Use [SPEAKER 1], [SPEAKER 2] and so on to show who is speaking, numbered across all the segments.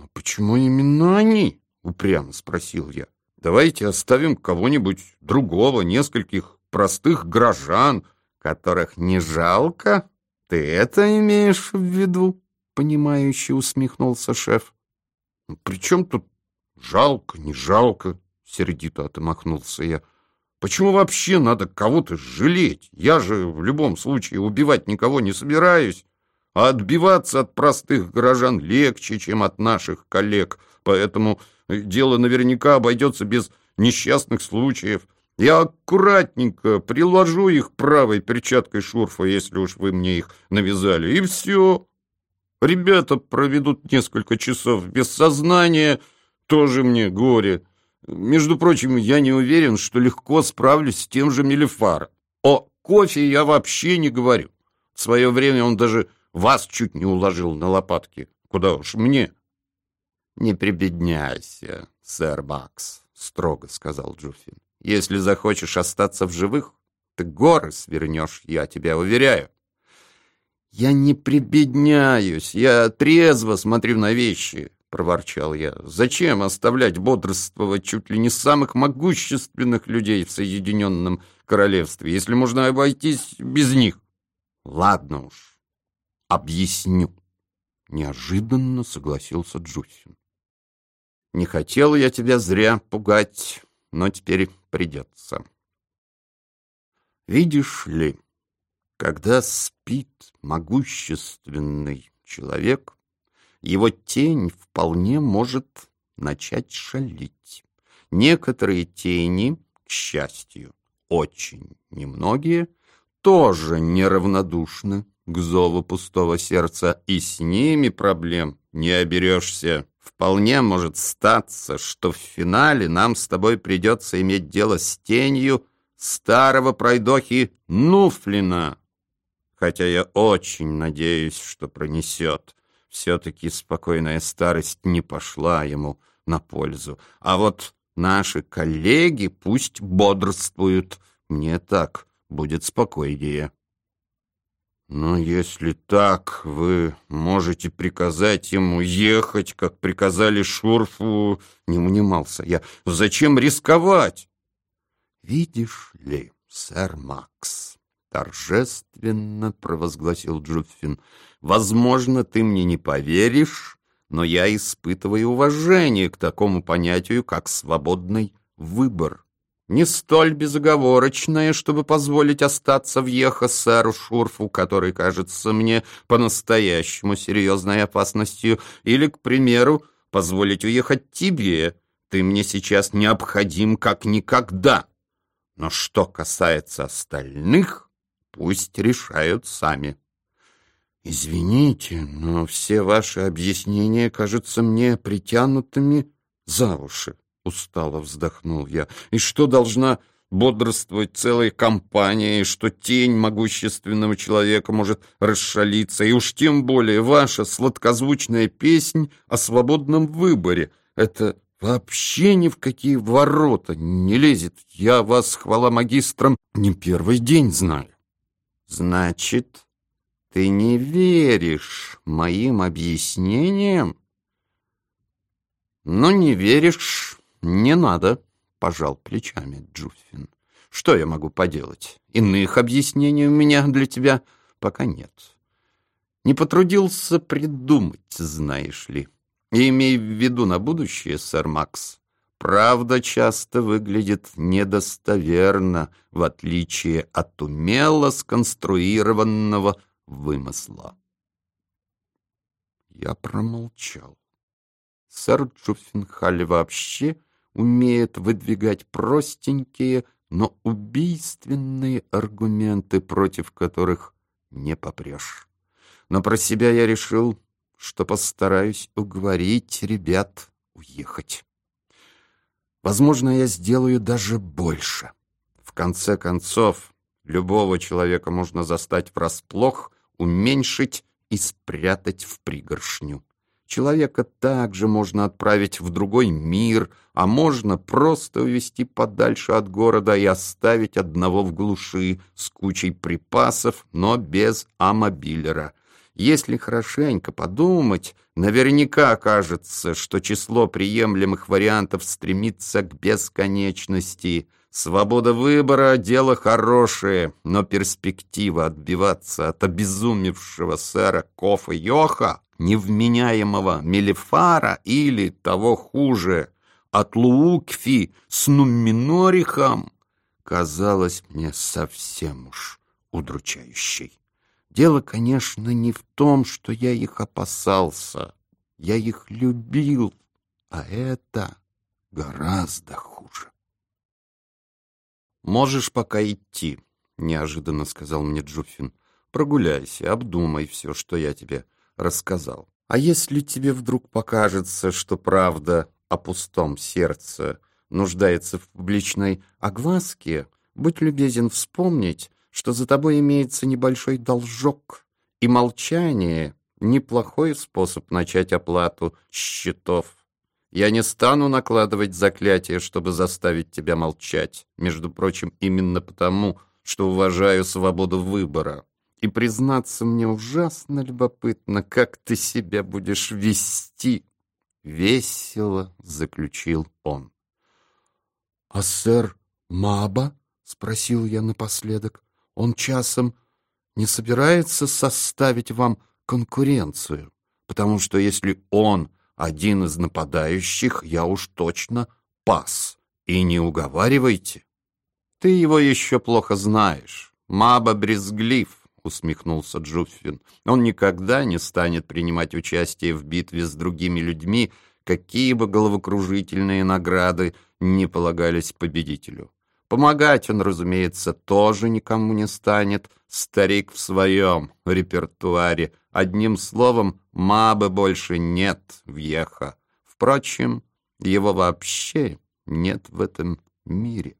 [SPEAKER 1] Но почему именно они? Упрямо спросил я. Давайте оставим кого-нибудь другого, нескольких простых горожан, которых не жалко. Ты это имеешь в виду? Понимающе усмехнулся шеф. «Ну, при чем тут жалко, не жалко? Сердито отмахнулся я. Почему вообще надо кого-то жалеть? Я же в любом случае убивать никого не собираюсь. А отбиваться от простых горожан легче, чем от наших коллег. Поэтому дело наверняка обойдется без несчастных случаев. Я аккуратненько приложу их правой перчаткой шурфа, если уж вы мне их навязали, и все. Ребята проведут несколько часов без сознания, тоже мне горе. Между прочим, я не уверен, что легко справлюсь с тем же Мелифаром. О кофе я вообще не говорю. В свое время он даже вас чуть не уложил на лопатки. Куда уж мне. Не прибедняйся, сэр Макс, строго сказал Джуффин. Если захочешь остаться в живых, ты горы свернешь, я тебя уверяю. Я не прибедняюсь, я трезво смотрю на вещи. — проворчал я. «Зачем оставлять бодрствовать чуть ли не самых могущественных людей в Соединенном Королевстве, если можно обойтись без них?» «Ладно уж, объясню», — неожиданно согласился Джусин. «Не хотел я тебя зря пугать, но теперь придется. Видишь ли, когда спит могущественный человек, его тень вполне может начать шалить. Некоторые тени, к счастью, очень немногие, тоже неравнодушны к зову пустого сердца, и с ними проблем не оберешься. Вполне может статься, что в финале нам с тобой придется иметь дело с тенью старого пройдохи Нуфлина. Хотя я очень надеюсь, что пронесет все-таки спокойная старость не пошла ему на пользу. А вот наши коллеги пусть бодрствуют. Мне так будет спокойнее. Но если так, вы можете приказать ему ехать, как приказали Шурфу, не унимался я. Зачем рисковать? Видишь ли, сэр Макс, торжественно провозгласил Джуффин, Возможно, ты мне не поверишь, но я испытываю уважение к такому понятию, как свободный выбор. Не столь безоговорочное, чтобы позволить остаться в Ехо сэру Шурфу, который кажется мне по-настоящему серьезной опасностью, или, к примеру, позволить уехать тебе. Ты мне сейчас необходим как никогда. Но что касается остальных, пусть решают сами. «Извините, но все ваши объяснения кажутся мне притянутыми за уши», — устало вздохнул я. «И что должна бодрствовать целая компания, и что тень могущественного человека может расшалиться, и уж тем более ваша сладкозвучная песнь о свободном выборе. Это вообще ни в какие ворота не лезет. Я вас, хвала магистрам, не первый день знаю». «Значит...» Ты не веришь моим объяснениям? Ну, не веришь, не надо, пожал плечами Джуффин. Что я могу поделать? Иных объяснений у меня для тебя пока нет. Не потрудился придумать, знаешь ли. И имей в виду на будущее, сэр Макс, правда часто выглядит недостоверно, в отличие от умело сконструированного вымысла. Я промолчал. Сэр Джуффенхаль вообще умеет выдвигать простенькие, но убийственные аргументы, против которых не попрешь. Но про себя я решил, что постараюсь уговорить ребят уехать. Возможно, я сделаю даже больше. В конце концов, любого человека можно застать врасплох уменьшить и спрятать в пригоршню. Человека также можно отправить в другой мир, а можно просто увезти подальше от города и оставить одного в глуши с кучей припасов, но без амобилера. Если хорошенько подумать, наверняка окажется, что число приемлемых вариантов стремится к бесконечности. Свобода выбора — дело хорошее, но перспектива отбиваться от обезумевшего сэра Кофа Йоха, невменяемого Мелифара или, того хуже, от Луукфи с Нумминорихом, казалось мне совсем уж удручающей. Дело, конечно, не в том, что я их опасался. Я их любил, а это гораздо хуже. «Можешь пока идти», — неожиданно сказал мне Джуффин. «Прогуляйся, обдумай все, что я тебе рассказал. А если тебе вдруг покажется, что правда о пустом сердце нуждается в публичной огласке, будь любезен вспомнить, что за тобой имеется небольшой должок, и молчание — неплохой способ начать оплату счетов. Я не стану накладывать заклятие, чтобы заставить тебя молчать, между прочим, именно потому, что уважаю свободу выбора. И, признаться, мне ужасно любопытно, как ты себя будешь вести. Весело заключил он. — А сэр Маба? — спросил я напоследок. Он часом не собирается составить вам конкуренцию, потому что если он один из нападающих, я уж точно пас. И не уговаривайте. Ты его еще плохо знаешь. Маба брезглив, усмехнулся Джуффин. Он никогда не станет принимать участие в битве с другими людьми, какие бы головокружительные награды не полагались победителю. Помогать он, разумеется, тоже никому не станет. Старик в своем репертуаре. Одним словом, мабы больше нет в Еха. Впрочем, его вообще нет в этом мире.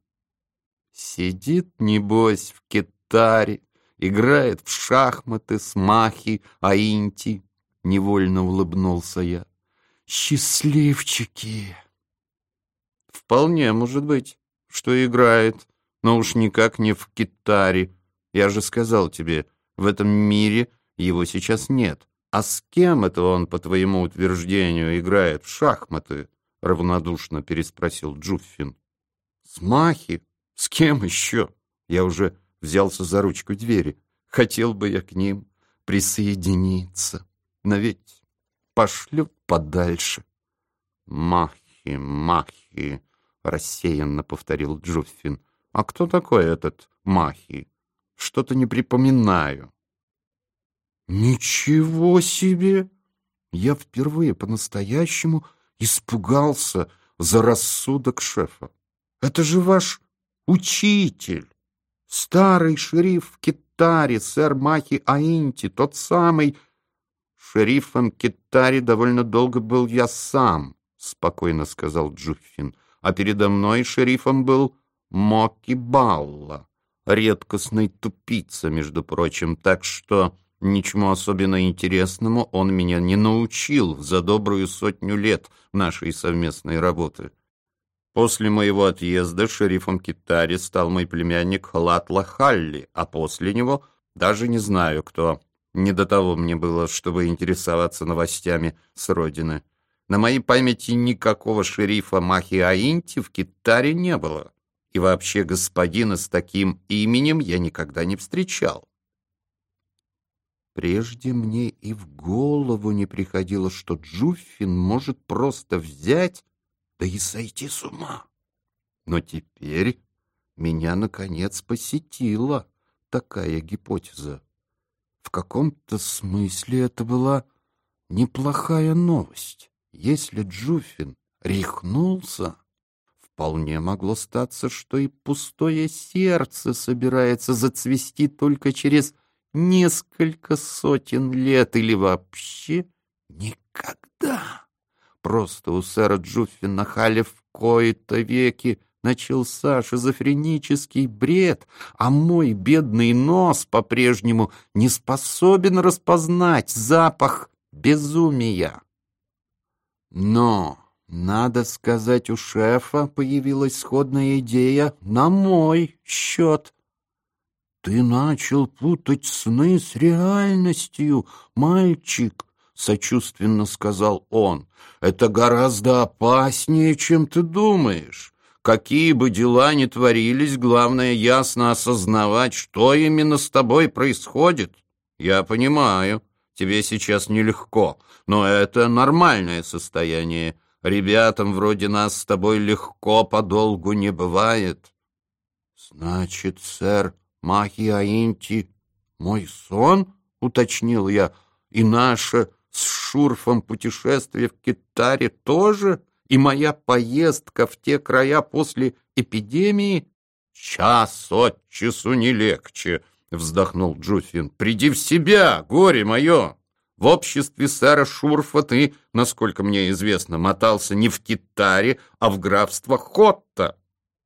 [SPEAKER 1] Сидит, небось, в китаре, играет в шахматы с Махи, Аинти. Невольно улыбнулся я. Счастливчики! Вполне может быть что играет, но уж никак не в китаре. Я же сказал тебе, в этом мире его сейчас нет. А с кем это он, по твоему утверждению, играет в шахматы? Равнодушно переспросил Джуффин. С Махи? С кем еще? Я уже взялся за ручку двери. Хотел бы я к ним присоединиться. Но ведь пошлют подальше. Махи, Махи, — рассеянно повторил Джуффин. «А кто такой этот Махи? Что-то не припоминаю». «Ничего себе!» Я впервые по-настоящему испугался за рассудок шефа. «Это же ваш учитель, старый шериф в Китаре, сэр Махи Аинти, тот самый...» «Шерифом Китаре довольно долго был я сам», — спокойно сказал Джуффин а передо мной шерифом был Моки Балла, редкостный тупица, между прочим, так что ничему особенно интересному он меня не научил за добрую сотню лет нашей совместной работы. После моего отъезда шерифом Китари стал мой племянник Латла Халли, а после него даже не знаю кто. Не до того мне было, чтобы интересоваться новостями с родины. На моей памяти никакого шерифа Махи-Аинти в Китаре не было. И вообще господина с таким именем я никогда не встречал. Прежде мне и в голову не приходило, что Джуффин может просто взять, да и сойти с ума. Но теперь меня, наконец, посетила такая гипотеза. В каком-то смысле это была неплохая новость. Если Джуфин рехнулся, вполне могло статься, что и пустое сердце собирается зацвести только через несколько сотен лет или вообще никогда. Просто у сэра Джуффина Халли в кои-то веки начался шизофренический бред, а мой бедный нос по-прежнему не способен распознать запах безумия. Но, надо сказать, у шефа появилась сходная идея на мой счет. Ты начал путать сны с реальностью, мальчик, сочувственно сказал он. Это гораздо опаснее, чем ты думаешь. Какие бы дела ни творились, главное ясно осознавать, что именно с тобой происходит. Я понимаю, тебе сейчас нелегко, но это нормальное состояние. Ребятам вроде нас с тобой легко подолгу не бывает. Значит, сэр, Махи мой сон, уточнил я, и наше с Шурфом путешествие в Китаре тоже, и моя поездка в те края после эпидемии? Час от часу не легче, вздохнул Джуфин. Приди в себя, горе мое! В обществе сэра Шурфа ты, насколько мне известно, мотался не в Китаре, а в графство Хотта.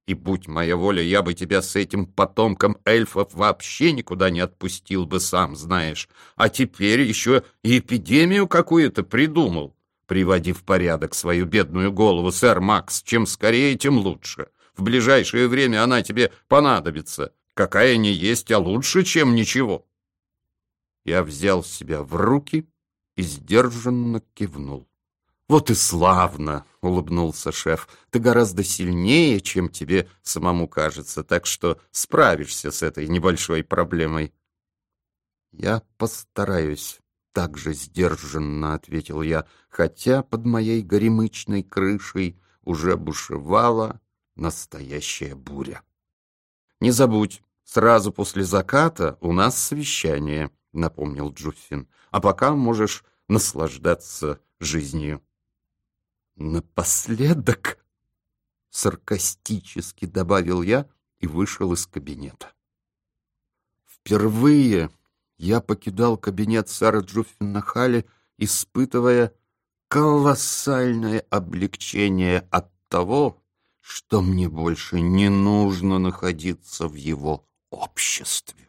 [SPEAKER 1] И будь моя воля, я бы тебя с этим потомком эльфов вообще никуда не отпустил бы, сам знаешь. А теперь еще и эпидемию какую-то придумал. Приводи в порядок свою бедную голову, сэр Макс. Чем скорее, тем лучше. В ближайшее время она тебе понадобится. Какая не есть, а лучше, чем ничего. Я взял себя в руки и сдержанно кивнул. «Вот и славно!» — улыбнулся шеф. «Ты гораздо сильнее, чем тебе самому кажется, так что справишься с этой небольшой проблемой». «Я постараюсь», — так же сдержанно ответил я, хотя под моей горемычной крышей уже бушевала настоящая буря. «Не забудь, сразу после заката у нас совещание», — напомнил Джуффин. «А пока можешь наслаждаться жизнью». «Напоследок», — саркастически добавил я и вышел из кабинета. Впервые я покидал кабинет сэра Джуффина Халли, испытывая колоссальное облегчение от того, что мне больше не нужно находиться в его обществе.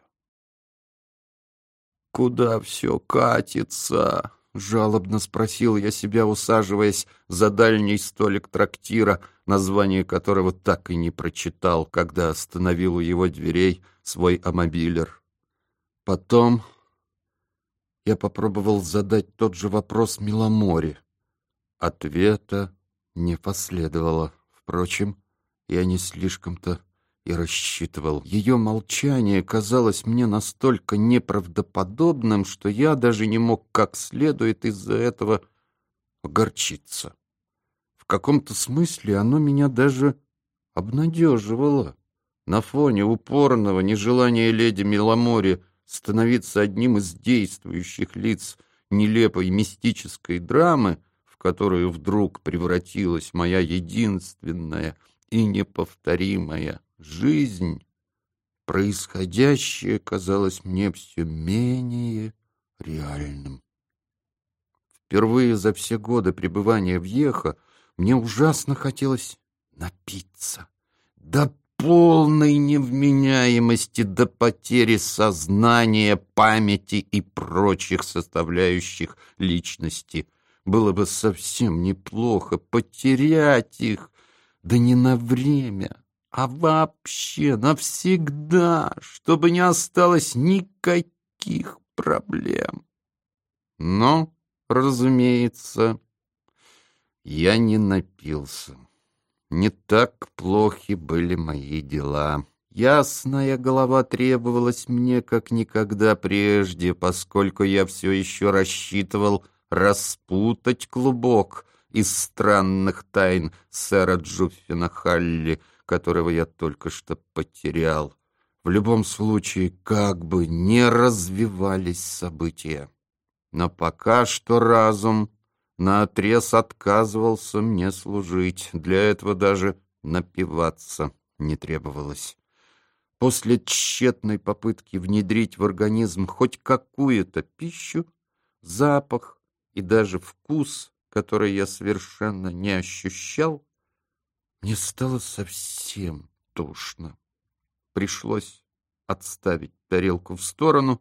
[SPEAKER 1] Куда все катится? Жалобно спросил я себя, усаживаясь за дальний столик трактира, название которого так и не прочитал, когда остановил у его дверей свой амобилер. Потом я попробовал задать тот же вопрос Миломоре. Ответа не последовало. Впрочем, я не слишком-то и рассчитывал. Ее молчание казалось мне настолько неправдоподобным, что я даже не мог как следует из-за этого огорчиться. В каком-то смысле оно меня даже обнадеживало. На фоне упорного нежелания леди Миломори становиться одним из действующих лиц нелепой мистической драмы, в которую вдруг превратилась моя единственная и неповторимая жизнь, происходящее казалось мне все менее реальным. Впервые за все годы пребывания в Ехо мне ужасно хотелось напиться. До полной невменяемости, до потери сознания, памяти и прочих составляющих личности. Было бы совсем неплохо потерять их, да не на время, а вообще навсегда, чтобы не осталось никаких проблем. Но, разумеется, я не напился. Не так плохи были мои дела. Ясная голова требовалась мне как никогда прежде, поскольку я все еще рассчитывал распутать клубок из странных тайн сэра Джуффина Халли — которого я только что потерял. В любом случае, как бы не развивались события. Но пока что разум наотрез отказывался мне служить. Для этого даже напиваться не требовалось. После тщетной попытки внедрить в организм хоть какую-то пищу, запах и даже вкус, который я совершенно не ощущал, мне стало совсем тошно. Пришлось отставить тарелку в сторону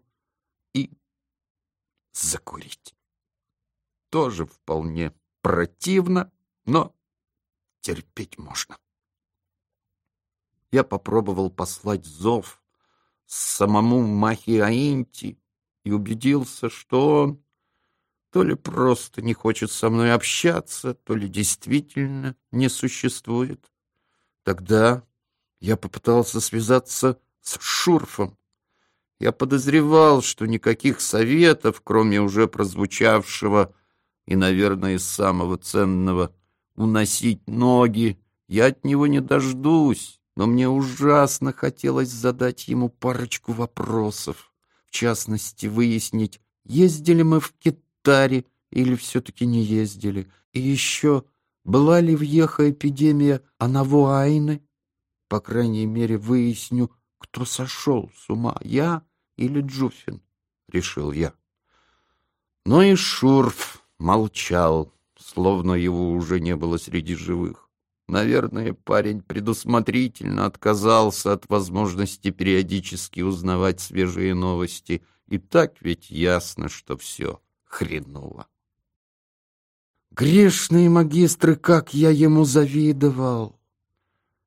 [SPEAKER 1] и закурить. Тоже вполне противно, но терпеть можно. Я попробовал послать зов, самому Махиаинти и убедился, что он то ли просто не хочет со мной общаться, то ли действительно не существует. Тогда я попытался связаться с Шурфом. Я подозревал, что никаких советов, кроме уже прозвучавшего и, наверное, самого ценного «уносить ноги», я от него не дождусь, но мне ужасно хотелось задать ему парочку вопросов, в частности, выяснить, ездили мы в Китаре или все-таки не ездили, и еще, была ли в Ехо эпидемия Анавуайны, по крайней мере, выясню, кто сошел с ума, я или Джуфин, решил я. Но и Шурф молчал, словно его уже не было среди живых. Наверное, парень предусмотрительно отказался от возможности периодически узнавать свежие новости. И так ведь ясно, что все хреново. Грешные магистры, как я ему завидовал!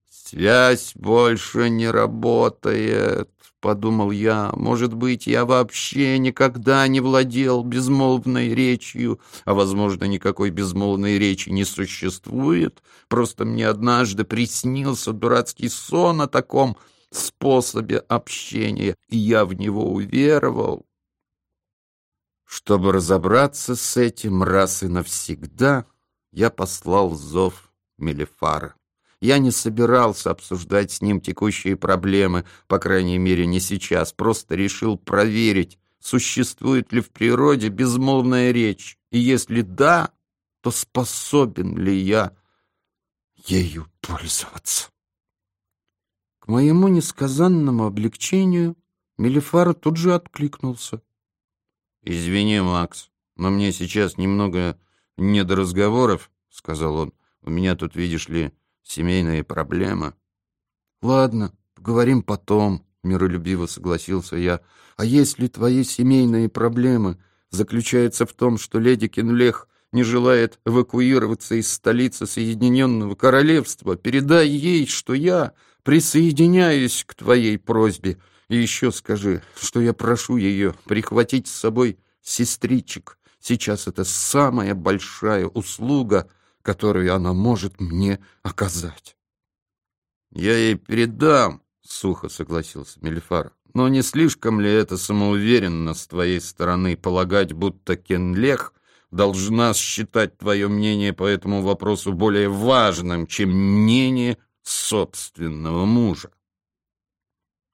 [SPEAKER 1] Связь больше не работает. — подумал я. «Может быть, я вообще никогда не владел безмолвной речью, а, возможно, никакой безмолвной речи не существует. Просто мне однажды приснился дурацкий сон о таком способе общения, и я в него уверовал». Чтобы разобраться с этим раз и навсегда, я послал зов Мелефара. Я не собирался обсуждать с ним текущие проблемы, по крайней мере, не сейчас. Просто решил проверить, существует ли в природе безмолвная речь. И если да, то способен ли я ею пользоваться. К моему несказанному облегчению Мелифара тут же откликнулся. «Извини, Макс, но мне сейчас немного не до разговоров», — сказал он. «У меня тут, видишь ли, семейные проблемы. Ладно, поговорим потом, миролюбиво согласился я. А если твои семейные проблемы заключаются в том, что леди Кенлех не желает эвакуироваться из столицы Соединенного Королевства, передай ей, что я присоединяюсь к твоей просьбе. И еще скажи, что я прошу ее прихватить с собой сестричек. Сейчас это самая большая услуга, которую она может мне оказать. «Я ей передам», — сухо согласился Мелифар. «Но не слишком ли это самоуверенно с твоей стороны полагать, будто Кенлех должна считать твое мнение по этому вопросу более важным, чем мнение собственного мужа?»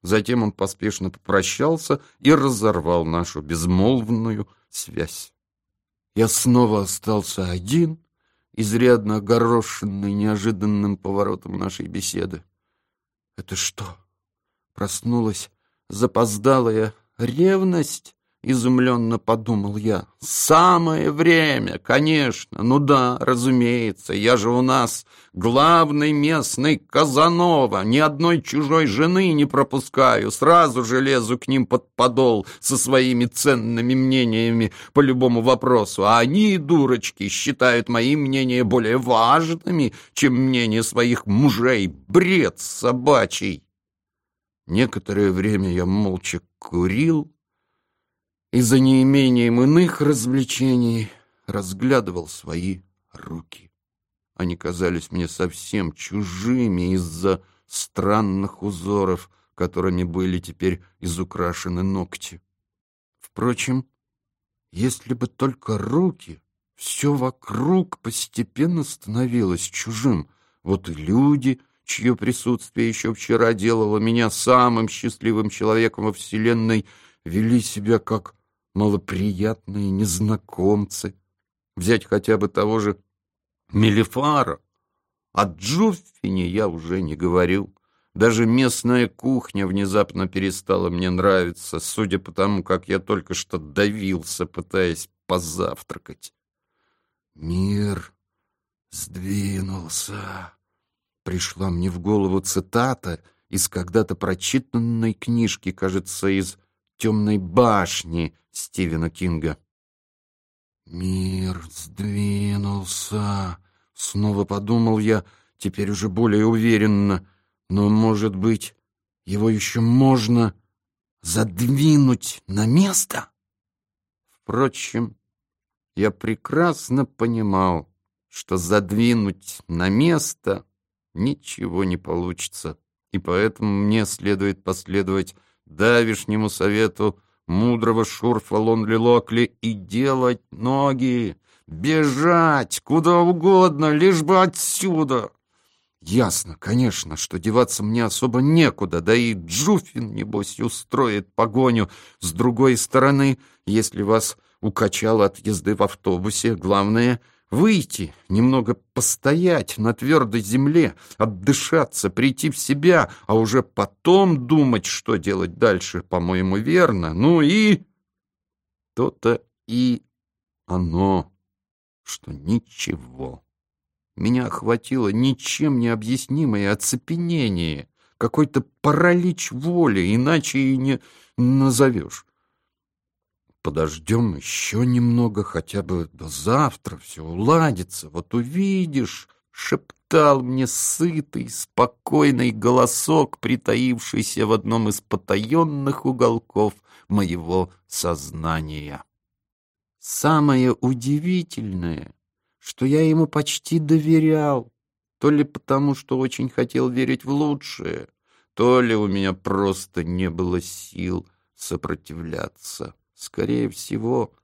[SPEAKER 1] Затем он поспешно попрощался и разорвал нашу безмолвную связь. Я снова остался один изрядно огорошенный неожиданным поворотом нашей беседы. «Это что?» Проснулась запоздалая ревность? Изумленно подумал я. Самое время, конечно. Ну да, разумеется. Я же у нас главный местный Казанова. Ни одной чужой жены не пропускаю. Сразу же лезу к ним под подол со своими ценными мнениями по любому вопросу. А они, дурочки, считают мои мнения более важными, чем мнение своих мужей. Бред собачий. Некоторое время я молча курил, и за неимением иных развлечений разглядывал свои руки. Они казались мне совсем чужими из-за странных узоров, которыми были теперь изукрашены ногти. Впрочем, если бы только руки, все вокруг постепенно становилось чужим. Вот и люди, чье присутствие еще вчера делало меня самым счастливым человеком во Вселенной, вели себя как малоприятные незнакомцы. Взять хотя бы того же Мелифара. О Джуффине я уже не говорю. Даже местная кухня внезапно перестала мне нравиться, судя по тому, как я только что давился, пытаясь позавтракать. Мир сдвинулся. Пришла мне в голову цитата из когда-то прочитанной книжки, кажется, из «Темной башни» Стивена Кинга. «Мир сдвинулся», — снова подумал я, теперь уже более уверенно. «Но, может быть, его еще можно задвинуть на место? Впрочем, я прекрасно понимал, что задвинуть на место ничего не получится, и поэтому мне следует последовать давишнему совету мудрого Шурфа Лонли Локли и делать ноги, бежать куда угодно, лишь бы отсюда. Ясно, конечно, что деваться мне особо некуда, да и Джуфин, небось, устроит погоню. С другой стороны, если вас укачало от езды в автобусе, главное — выйти, немного постоять на твердой земле, отдышаться, прийти в себя, а уже потом думать, что делать дальше, по-моему, верно. Ну и... То-то и оно, что ничего. Меня охватило ничем не объяснимое оцепенение, какой-то паралич воли, иначе и не назовешь. Подождем еще немного, хотя бы до завтра, все уладится, вот увидишь, — шептал мне сытый, спокойный голосок, притаившийся в одном из потаенных уголков моего сознания. Самое удивительное, что я ему почти доверял, то ли потому, что очень хотел верить в лучшее, то ли у меня просто не было сил сопротивляться. Скорее всего,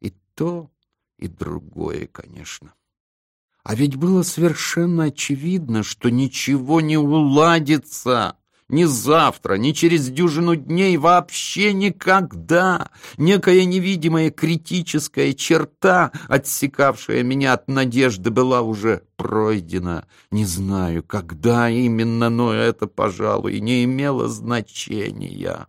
[SPEAKER 1] и то, и другое, конечно. А ведь было совершенно очевидно, что ничего не уладится. Ни завтра, ни через дюжину дней, вообще никогда. Некая невидимая критическая черта, отсекавшая меня от надежды, была уже пройдена. Не знаю, когда именно, но это, пожалуй, не имело значения.